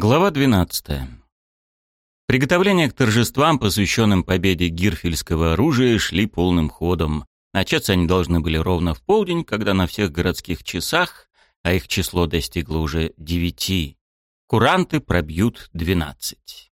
Глава 12. Приготовления к торжествам, посвященным победе гирфельского оружия, шли полным ходом. Начаться они должны были ровно в полдень, когда на всех городских часах, а их число достигло уже девяти, куранты пробьют двенадцать.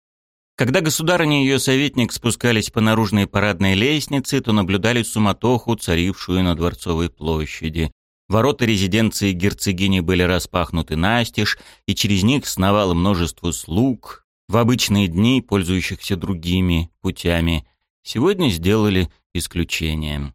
Когда государыня и ее советник спускались по наружной парадной лестнице, то наблюдали суматоху, царившую на Дворцовой площади. Ворота резиденции герцогини были распахнуты настежь, и через них сновало множество слуг, в обычные дни пользующихся другими путями. Сегодня сделали исключение.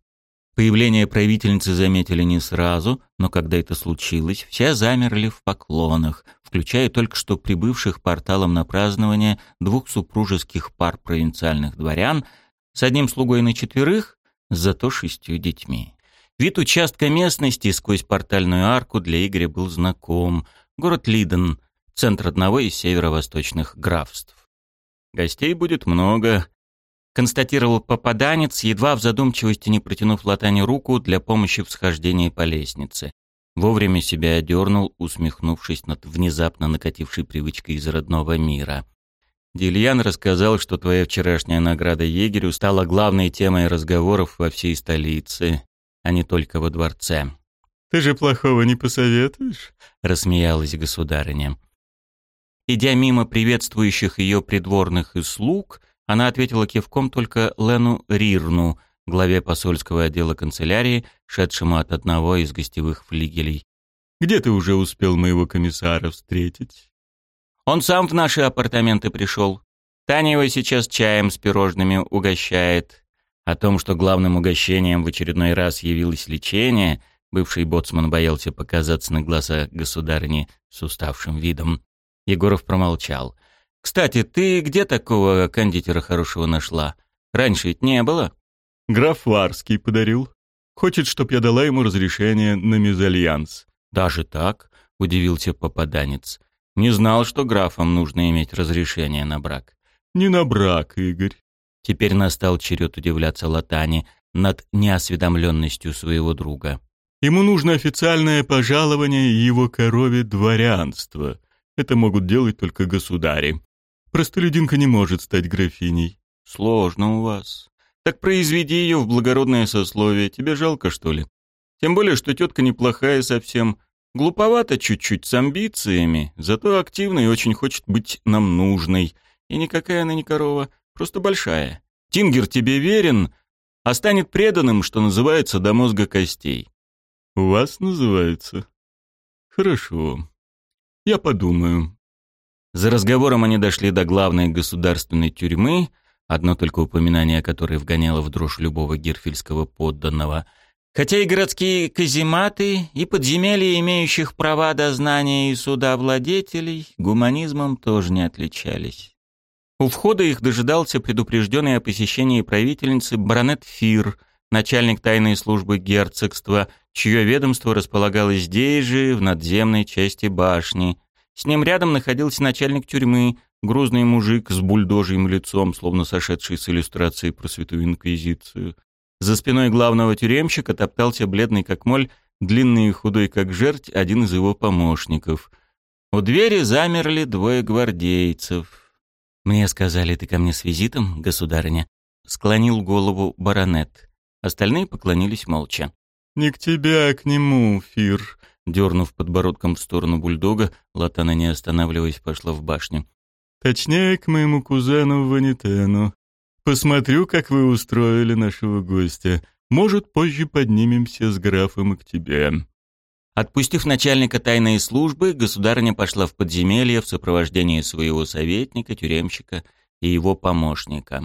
Появление правительницы заметили не сразу, но когда это случилось, все замерли в поклонах, включая только что прибывших порталом на празднование двух супружеских пар провинциальных дворян с одним слугой на четверых, зато шестью детьми. Вид участка местности сквозь портальную арку для Игоря был знаком. Город Лиден, центр одного из северо-восточных графств. «Гостей будет много», — констатировал попаданец, едва в задумчивости не протянув Латане руку для помощи в схождении по лестнице. Вовремя себя одернул, усмехнувшись над внезапно накатившей привычкой из родного мира. Дильян рассказал, что твоя вчерашняя награда егерю стала главной темой разговоров во всей столице а не только во дворце. «Ты же плохого не посоветуешь?» — рассмеялась государыня. Идя мимо приветствующих ее придворных и слуг, она ответила кивком только Лену Рирну, главе посольского отдела канцелярии, шедшему от одного из гостевых флигелей. «Где ты уже успел моего комиссара встретить?» «Он сам в наши апартаменты пришел. Таня его сейчас чаем с пирожными угощает. О том, что главным угощением в очередной раз явилось лечение, бывший боцман боялся показаться на глаза государыни с уставшим видом. Егоров промолчал. «Кстати, ты где такого кондитера хорошего нашла? Раньше ведь не было?» «Граф Варский подарил. Хочет, чтоб я дала ему разрешение на мезальянс». «Даже так?» — удивился попаданец. «Не знал, что графам нужно иметь разрешение на брак». «Не на брак, Игорь. Теперь настал черед удивляться Латане над неосведомленностью своего друга. «Ему нужно официальное пожалование его корове дворянства. Это могут делать только государи. Простолюдинка не может стать графиней». «Сложно у вас. Так произведи ее в благородное сословие. Тебе жалко, что ли? Тем более, что тетка неплохая совсем. Глуповато чуть-чуть, с амбициями, зато активна и очень хочет быть нам нужной. И никакая она не корова, Просто большая. Тингер тебе верен, а станет преданным, что называется, до мозга костей. У вас называется? Хорошо. Я подумаю. За разговором они дошли до главной государственной тюрьмы, одно только упоминание которой вгоняло в дрожь любого гирфельского подданного. Хотя и городские казематы, и подземелья, имеющих права дознания и суда владетелей, гуманизмом тоже не отличались. У входа их дожидался предупрежденный о посещении правительницы баронет Фир, начальник тайной службы герцогства, чье ведомство располагалось здесь же, в надземной части башни. С ним рядом находился начальник тюрьмы, грузный мужик с бульдожьим лицом, словно сошедший с иллюстрации про Святую Инквизицию. За спиной главного тюремщика топтался бледный как моль, длинный и худой как жерть, один из его помощников. У двери замерли двое гвардейцев — «Мне сказали, ты ко мне с визитом, государыня?» Склонил голову баронет. Остальные поклонились молча. «Не к тебе, а к нему, Фир», Дернув подбородком в сторону бульдога, Латана, не останавливаясь, пошла в башню. «Точнее, к моему кузену Ванитену. Посмотрю, как вы устроили нашего гостя. Может, позже поднимемся с графом и к тебе». Отпустив начальника тайной службы, государыня пошла в подземелье в сопровождении своего советника, тюремщика и его помощника.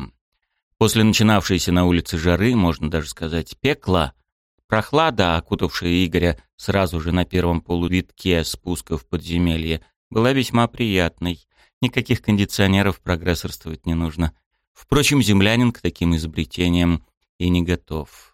После начинавшейся на улице жары, можно даже сказать, пекла, прохлада, окутавшая Игоря сразу же на первом полувитке спуска в подземелье, была весьма приятной. Никаких кондиционеров прогрессорствовать не нужно. Впрочем, землянин к таким изобретениям и не готов.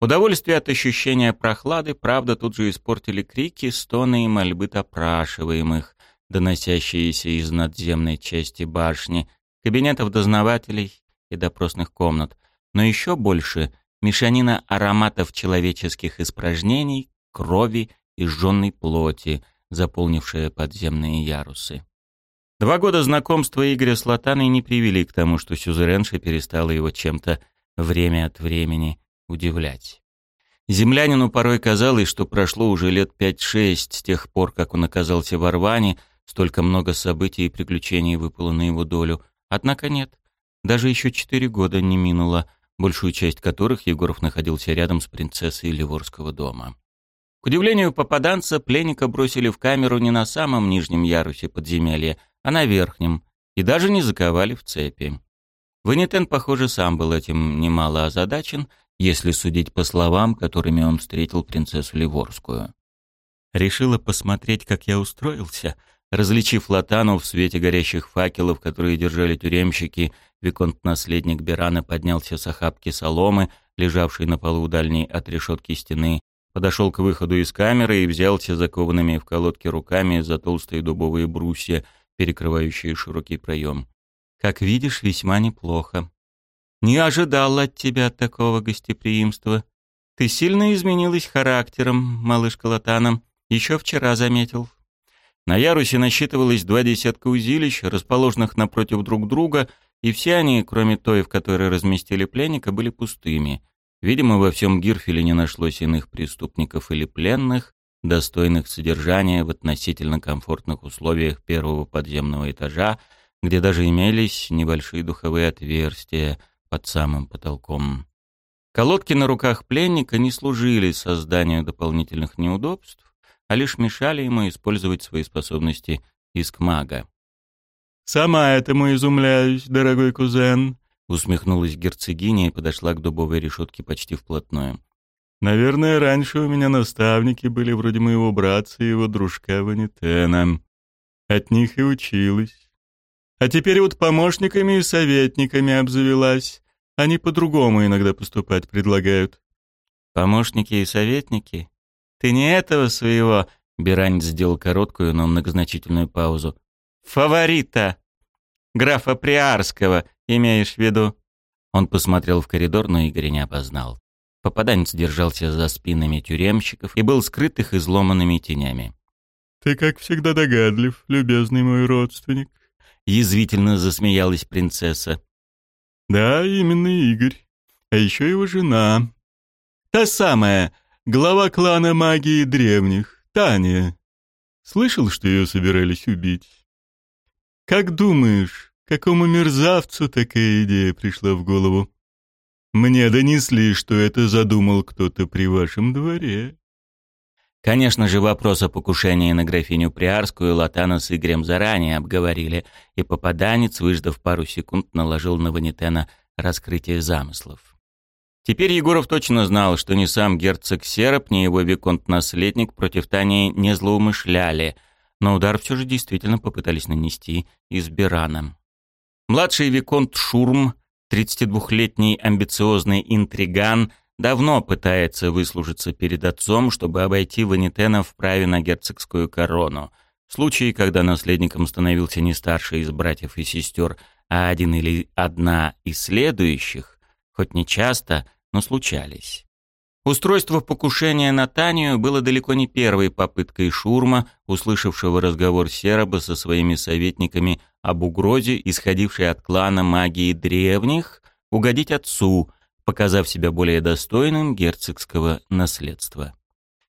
Удовольствие от ощущения прохлады, правда, тут же испортили крики, стоны и мольбы опрашиваемых, доносящиеся из надземной части башни, кабинетов дознавателей и допросных комнат. Но еще больше — мешанина ароматов человеческих испражнений, крови и жженной плоти, заполнившая подземные ярусы. Два года знакомства Игоря с Латаной не привели к тому, что сюзеренша перестала его чем-то время от времени удивлять. Землянину порой казалось, что прошло уже лет пять-шесть с тех пор, как он оказался в Орване, столько много событий и приключений выпало на его долю. Однако нет, даже еще четыре года не минуло, большую часть которых Егоров находился рядом с принцессой Ливорского дома. К удивлению попаданца, пленника бросили в камеру не на самом нижнем ярусе подземелья, а на верхнем, и даже не заковали в цепи. Ванитен, похоже, сам был этим немало озадачен если судить по словам, которыми он встретил принцессу Ливорскую. Решила посмотреть, как я устроился. Различив Латану в свете горящих факелов, которые держали тюремщики, Виконт-наследник Бирана поднялся с охапки соломы, лежавшей на полу дальней от решетки стены, подошел к выходу из камеры и взялся закованными в колодки руками за толстые дубовые брусья, перекрывающие широкий проем. «Как видишь, весьма неплохо. Не ожидал от тебя такого гостеприимства. Ты сильно изменилась характером, малышка Латана. Еще вчера заметил. На ярусе насчитывалось два десятка узилищ, расположенных напротив друг друга, и все они, кроме той, в которой разместили пленника, были пустыми. Видимо, во всем Гирфеле не нашлось иных преступников или пленных, достойных содержания в относительно комфортных условиях первого подземного этажа, где даже имелись небольшие духовые отверстия, под самым потолком. Колодки на руках пленника не служили созданию дополнительных неудобств, а лишь мешали ему использовать свои способности искмага. «Сама этому изумляюсь, дорогой кузен», — усмехнулась герцогиня и подошла к дубовой решетке почти вплотную. «Наверное, раньше у меня наставники были вроде моего братца и его дружка Ванитена. От них и училась. А теперь вот помощниками и советниками обзавелась. Они по-другому иногда поступать предлагают. Помощники и советники? Ты не этого своего, Бирань сделал короткую, но многозначительную паузу. Фаворита! Графа Приарского, имеешь в виду? Он посмотрел в коридор, но Игоря не опознал. Попаданец держался за спинами тюремщиков и был скрыт их изломанными тенями. «Ты, как всегда, догадлив, любезный мой родственник», Язвительно засмеялась принцесса. «Да, именно Игорь. А еще его жена. Та самая, глава клана магии древних, Таня. Слышал, что ее собирались убить? Как думаешь, какому мерзавцу такая идея пришла в голову? Мне донесли, что это задумал кто-то при вашем дворе. Конечно же, вопрос о покушении на графиню Приарскую Латана с Игорем заранее обговорили, и попаданец, выждав пару секунд, наложил на Ванитена раскрытие замыслов. Теперь Егоров точно знал, что ни сам герцог Сероп, ни его виконт-наследник против Тани не злоумышляли, но удар все же действительно попытались нанести избираном. Младший виконт Шурм, 32-летний амбициозный интриган – давно пытается выслужиться перед отцом, чтобы обойти Ванитена в праве на герцогскую корону. В случае, когда наследником становился не старший из братьев и сестер, а один или одна из следующих, хоть не часто, но случались. Устройство покушения на Танию было далеко не первой попыткой Шурма, услышавшего разговор Сероба со своими советниками об угрозе, исходившей от клана магии древних, угодить отцу – показав себя более достойным герцогского наследства.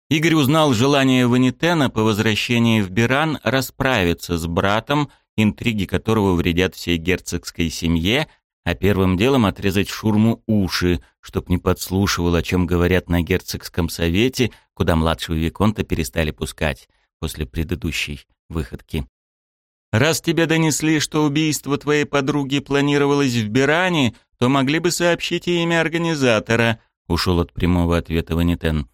Игорь узнал желание Ванитена по возвращении в Биран расправиться с братом, интриги которого вредят всей герцогской семье, а первым делом отрезать шурму уши, чтоб не подслушивал, о чем говорят на герцогском совете, куда младшего Виконта перестали пускать после предыдущей выходки. «Раз тебе донесли, что убийство твоей подруги планировалось в Биране, то могли бы сообщить и имя организатора», — ушел от прямого ответа Ванитен.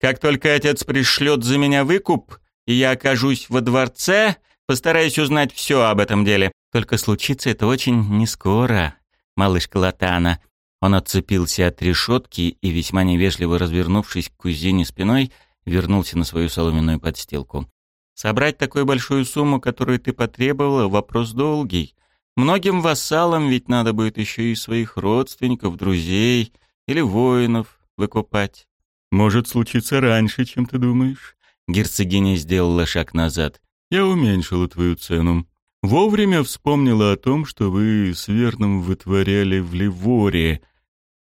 «Как только отец пришлет за меня выкуп, и я окажусь во дворце, постараюсь узнать все об этом деле. Только случится это очень нескоро, малышка Латана». Он отцепился от решетки и, весьма невежливо развернувшись к кузине спиной, вернулся на свою соломенную подстилку. «Собрать такую большую сумму, которую ты потребовала, вопрос долгий. Многим вассалам ведь надо будет еще и своих родственников, друзей или воинов выкупать. Может случиться раньше, чем ты думаешь. Герцогиня сделала шаг назад. Я уменьшила твою цену. Вовремя вспомнила о том, что вы с Верным вытворяли в Ливоре,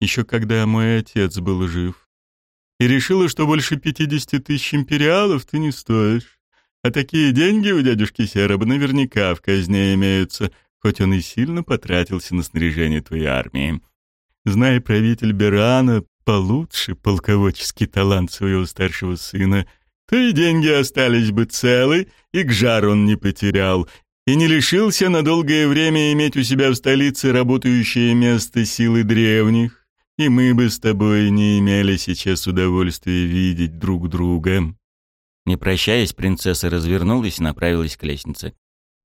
еще когда мой отец был жив. И решила, что больше пятидесяти тысяч империалов ты не стоишь. А такие деньги у дядюшки Сероба наверняка в казне имеются, хоть он и сильно потратился на снаряжение твоей армии. Зная правитель Берана получше полководческий талант своего старшего сына, то и деньги остались бы целы, и к жару он не потерял, и не лишился на долгое время иметь у себя в столице работающее место силы древних, и мы бы с тобой не имели сейчас удовольствия видеть друг друга». Не прощаясь, принцесса развернулась и направилась к лестнице.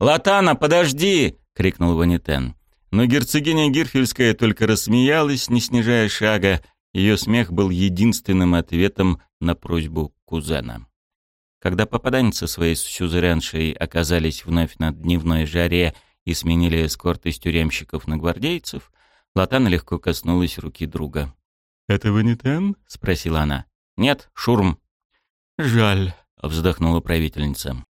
«Латана, подожди!» — крикнул Ванитен. Но герцогиня Гирфельская только рассмеялась, не снижая шага. Ее смех был единственным ответом на просьбу кузена. Когда попаданцы своей сюзереншей оказались вновь на дневной жаре и сменили эскорт из тюремщиков на гвардейцев, Латана легко коснулась руки друга. «Это вы не Тен?» — спросила она. «Нет, Шурм». «Жаль», — вздохнула правительница.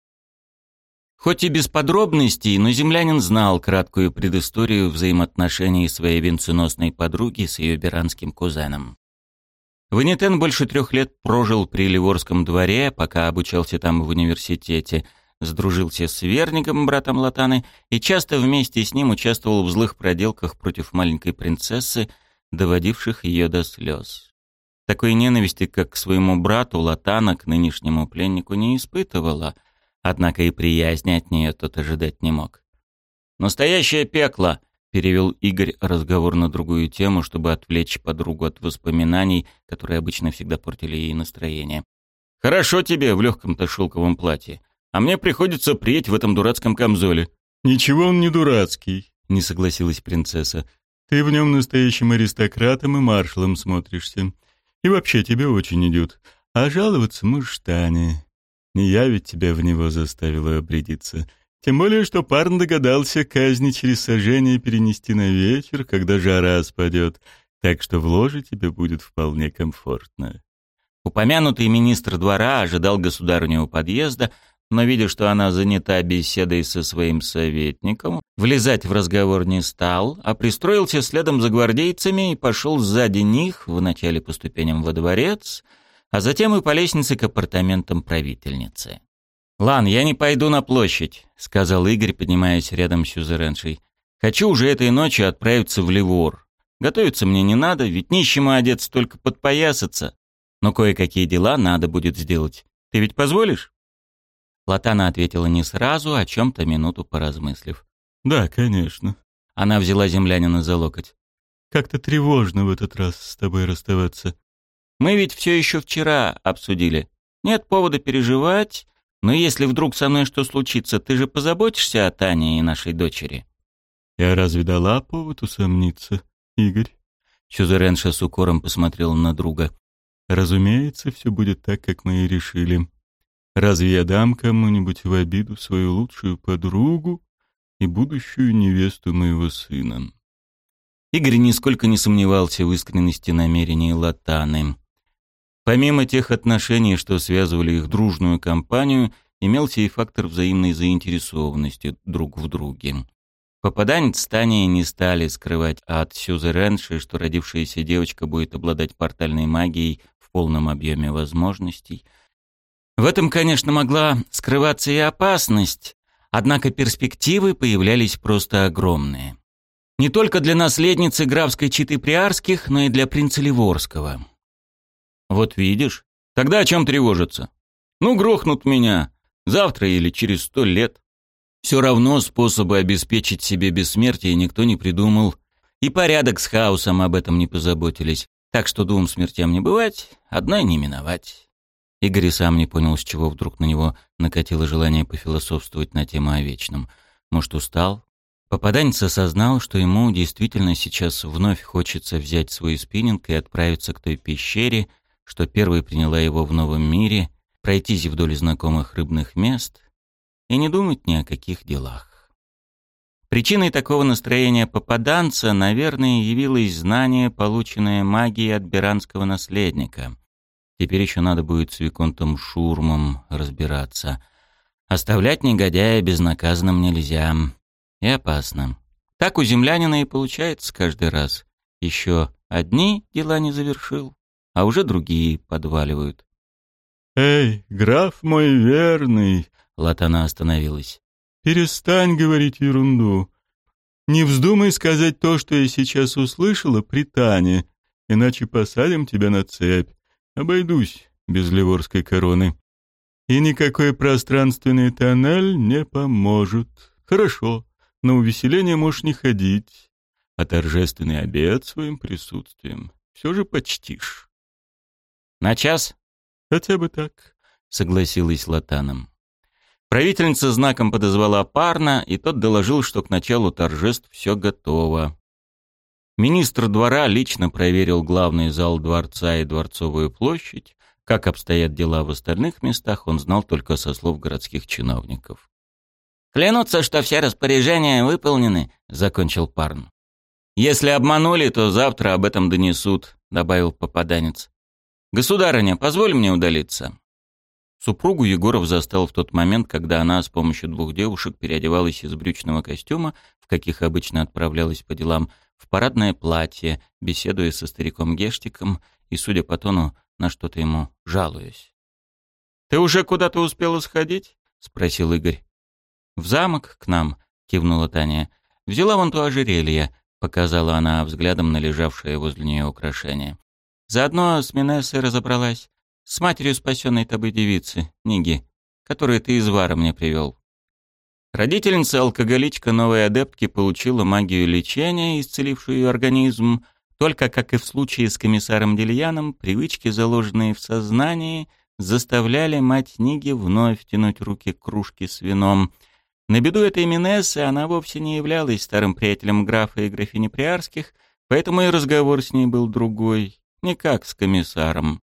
Хоть и без подробностей, но землянин знал краткую предысторию взаимоотношений своей венценосной подруги с ее беранским кузеном. Ванитен больше трех лет прожил при Ливорском дворе, пока обучался там в университете, сдружился с Верником, братом Латаны, и часто вместе с ним участвовал в злых проделках против маленькой принцессы, доводивших ее до слез. Такой ненависти, как к своему брату, Латана к нынешнему пленнику не испытывала, однако и приязни от нее тот ожидать не мог. «Настоящее пекло!» перевел Игорь разговор на другую тему, чтобы отвлечь подругу от воспоминаний, которые обычно всегда портили ей настроение. «Хорошо тебе в легком-то шелковом платье, а мне приходится преть в этом дурацком камзоле». «Ничего он не дурацкий», — не согласилась принцесса. «Ты в нем настоящим аристократом и маршалом смотришься. И вообще тебе очень идет. А жаловаться можешь Тане. Не я ведь тебя в него заставила обрядиться. Тем более, что парн догадался казни через сожжение перенести на вечер, когда жара спадет, так что в ложе тебе будет вполне комфортно. Упомянутый министр двора ожидал государыню у подъезда, но, видя, что она занята беседой со своим советником, влезать в разговор не стал, а пристроился следом за гвардейцами и пошел сзади них, вначале по ступеням во дворец, а затем и по лестнице к апартаментам правительницы. «Лан, я не пойду на площадь», — сказал Игорь, поднимаясь рядом с Сюзереншей. «Хочу уже этой ночью отправиться в Ливор. Готовиться мне не надо, ведь нищему одеться только подпоясаться. Но кое-какие дела надо будет сделать. Ты ведь позволишь?» Латана ответила не сразу, о чем-то минуту поразмыслив. «Да, конечно». Она взяла землянина за локоть. «Как-то тревожно в этот раз с тобой расставаться». «Мы ведь все еще вчера обсудили. Нет повода переживать, но если вдруг со мной что случится, ты же позаботишься о Тане и нашей дочери?» «Я разве дала повод усомниться, Игорь?» Сюзеренша с укором посмотрел на друга. «Разумеется, все будет так, как мы и решили. Разве я дам кому-нибудь в обиду свою лучшую подругу и будущую невесту моего сына?» Игорь нисколько не сомневался в искренности намерений Латаны. Помимо тех отношений, что связывали их дружную компанию, имелся и фактор взаимной заинтересованности друг в друге. Попаданец с Таней не стали скрывать от Сюзеренши, что родившаяся девочка будет обладать портальной магией в полном объеме возможностей. В этом, конечно, могла скрываться и опасность, однако перспективы появлялись просто огромные. Не только для наследницы графской читы Приарских, но и для принца Ливорского. Вот видишь, тогда о чем тревожиться? Ну, грохнут меня. Завтра или через сто лет. Все равно способы обеспечить себе бессмертие никто не придумал. И порядок с хаосом об этом не позаботились. Так что двум смертям не бывать, одной не миновать. Игорь сам не понял, с чего вдруг на него накатило желание пофилософствовать на тему о вечном. Может, устал? Попаданец осознал, что ему действительно сейчас вновь хочется взять свой спиннинг и отправиться к той пещере, что первой приняла его в новом мире, пройтись вдоль знакомых рыбных мест и не думать ни о каких делах. Причиной такого настроения попаданца, наверное, явилось знание, полученное магией от беранского наследника. Теперь еще надо будет с Виконтом Шурмом разбираться. Оставлять негодяя безнаказанным нельзя. И опасно. Так у землянина и получается каждый раз. Еще одни дела не завершил, а уже другие подваливают. «Эй, граф мой верный!» — Латана остановилась. «Перестань говорить ерунду. Не вздумай сказать то, что я сейчас услышала при Тане, иначе посадим тебя на цепь. Обойдусь без ливорской короны. И никакой пространственный тоннель не поможет. Хорошо, на увеселение можешь не ходить, а торжественный обед своим присутствием все же почтишь. На час? Хотя бы так, согласилась Латаном. Правительница знаком подозвала Парна, и тот доложил, что к началу торжеств все готово. Министр двора лично проверил главный зал дворца и дворцовую площадь. Как обстоят дела в остальных местах, он знал только со слов городских чиновников. «Клянутся, что все распоряжения выполнены», — закончил Парн. «Если обманули, то завтра об этом донесут», — добавил попаданец. «Государыня, позволь мне удалиться». Супругу Егоров застал в тот момент, когда она с помощью двух девушек переодевалась из брючного костюма, в каких обычно отправлялась по делам, в парадное платье, беседуя со стариком Гештиком и, судя по тону, на что-то ему жалуясь. «Ты уже куда-то успела сходить?» — спросил Игорь. «В замок к нам», — кивнула Таня. «Взяла вон то ожерелье», — показала она взглядом на лежавшее возле нее украшение. «Заодно с Минессой разобралась, с матерью спасенной тобой девицы, Ниги, которую ты из Вара мне привел». Родительница-алкоголичка новой адептки получила магию лечения, исцелившую ее организм, только, как и в случае с комиссаром Дельяном, привычки, заложенные в сознании, заставляли мать Ниги вновь тянуть руки к кружке с вином — на беду этой Минессы она вовсе не являлась старым приятелем графа и графини Приарских, поэтому и разговор с ней был другой, не как с комиссаром.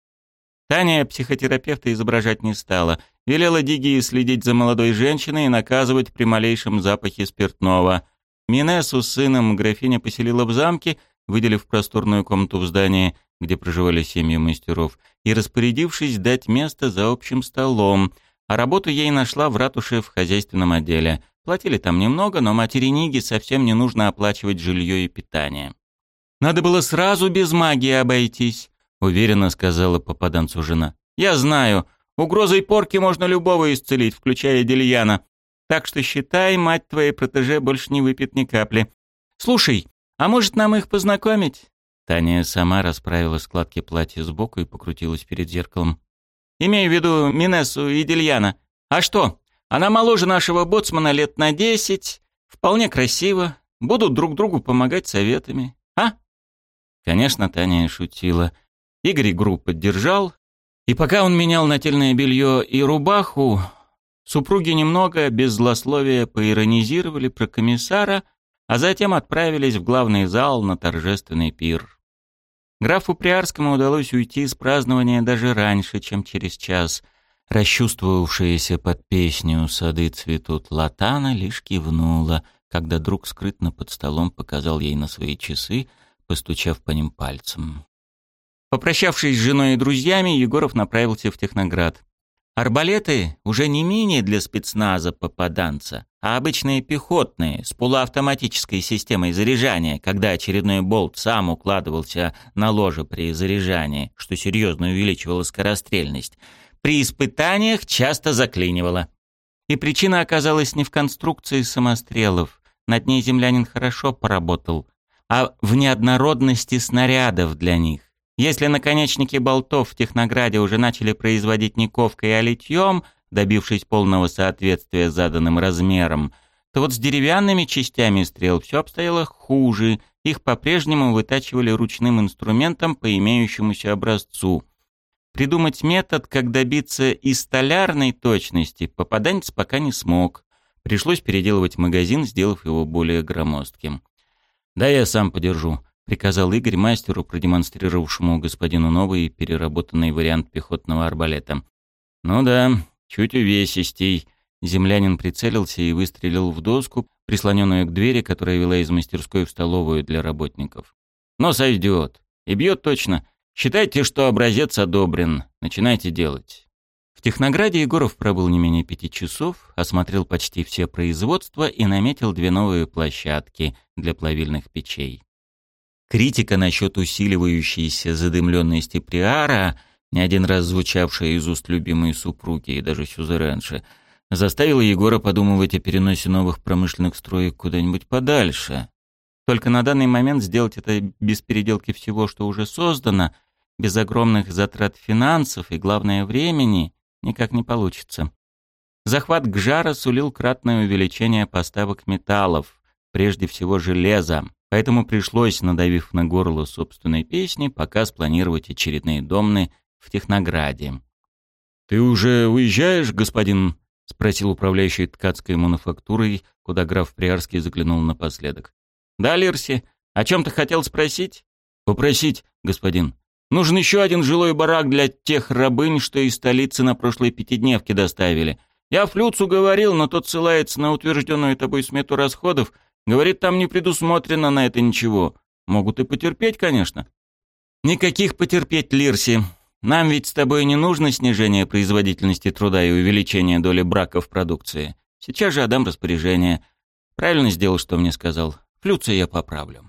Таня психотерапевта изображать не стала, велела Дигии следить за молодой женщиной и наказывать при малейшем запахе спиртного. Минессу с сыном графиня поселила в замке, выделив просторную комнату в здании, где проживали семьи мастеров, и распорядившись дать место за общим столом — а работу ей нашла в ратуше в хозяйственном отделе. Платили там немного, но матери Ниги совсем не нужно оплачивать жилье и питание. «Надо было сразу без магии обойтись», — уверенно сказала попаданцу жена. «Я знаю, угрозой порки можно любого исцелить, включая Дельяна. Так что считай, мать твоей протеже больше не выпьет ни капли. Слушай, а может нам их познакомить?» Таня сама расправила складки платья сбоку и покрутилась перед зеркалом. Имею в виду Минессу и Дельяна. А что? Она моложе нашего боцмана лет на десять, вполне красиво, будут друг другу помогать советами. Конечно, Таня шутила. Игорь игру поддержал, и пока он менял нательное белье и рубаху, супруги немного, без злословия, поиронизировали про комиссара, а затем отправились в главный зал на торжественный пир. Графу Приарскому удалось уйти из празднования даже раньше, чем через час. Расчувствовавшаяся под песню «Сады цветут латана» лишь кивнула, когда друг скрытно под столом показал ей на свои часы, постучав по ним пальцем. Попрощавшись с женой и друзьями, Егоров направился в Техноград. Арбалеты уже не мини для спецназа попаданца, а обычные пехотные с полуавтоматической системой заряжания, когда очередной болт сам укладывался на ложе при заряжании, что серьезно увеличивало скорострельность, при испытаниях часто заклинивало. И причина оказалась не в конструкции самострелов, над ней землянин хорошо поработал, а в неоднородности снарядов для них. Если наконечники болтов в Технограде уже начали производить не ковкой, а литьем, добившись полного соответствия заданным размерам, то вот с деревянными частями стрел все обстояло хуже, их по-прежнему вытачивали ручным инструментом по имеющемуся образцу. Придумать метод, как добиться и столярной точности, попаданец пока не смог. Пришлось переделывать магазин, сделав его более громоздким. «Да я сам подержу», приказал Игорь мастеру, продемонстрировавшему господину новый переработанный вариант пехотного арбалета. «Ну да, чуть увесистей». Землянин прицелился и выстрелил в доску, прислоненную к двери, которая вела из мастерской в столовую для работников. «Но сойдет. И бьет точно. Считайте, что образец одобрен. Начинайте делать». В Технограде Егоров пробыл не менее пяти часов, осмотрел почти все производства и наметил две новые площадки для плавильных печей. Критика насчет усиливающейся задымленности Приара, не один раз звучавшая из уст любимой супруги и даже сюзеренши, заставила Егора подумывать о переносе новых промышленных строек куда-нибудь подальше. Только на данный момент сделать это без переделки всего, что уже создано, без огромных затрат финансов и, главное, времени, никак не получится. Захват Гжара сулил кратное увеличение поставок металлов, прежде всего железа, поэтому пришлось, надавив на горло собственной песни, пока спланировать очередные домны в Технограде. «Ты уже уезжаешь, господин?» — спросил управляющий ткацкой мануфактурой, куда граф Приарский заглянул напоследок. «Да, Лирси, о чем ты хотел спросить?» «Попросить, господин. Нужен еще один жилой барак для тех рабынь, что из столицы на прошлой пятидневке доставили. Я Флюцу говорил, но тот ссылается на утвержденную тобой смету расходов. Говорит, там не предусмотрено на это ничего. Могут и потерпеть, конечно». «Никаких потерпеть, Лирси. Нам ведь с тобой не нужно снижение производительности труда и увеличение доли брака в продукции. Сейчас же отдам распоряжение. Правильно сделал, что мне сказал. Флюца я поправлю».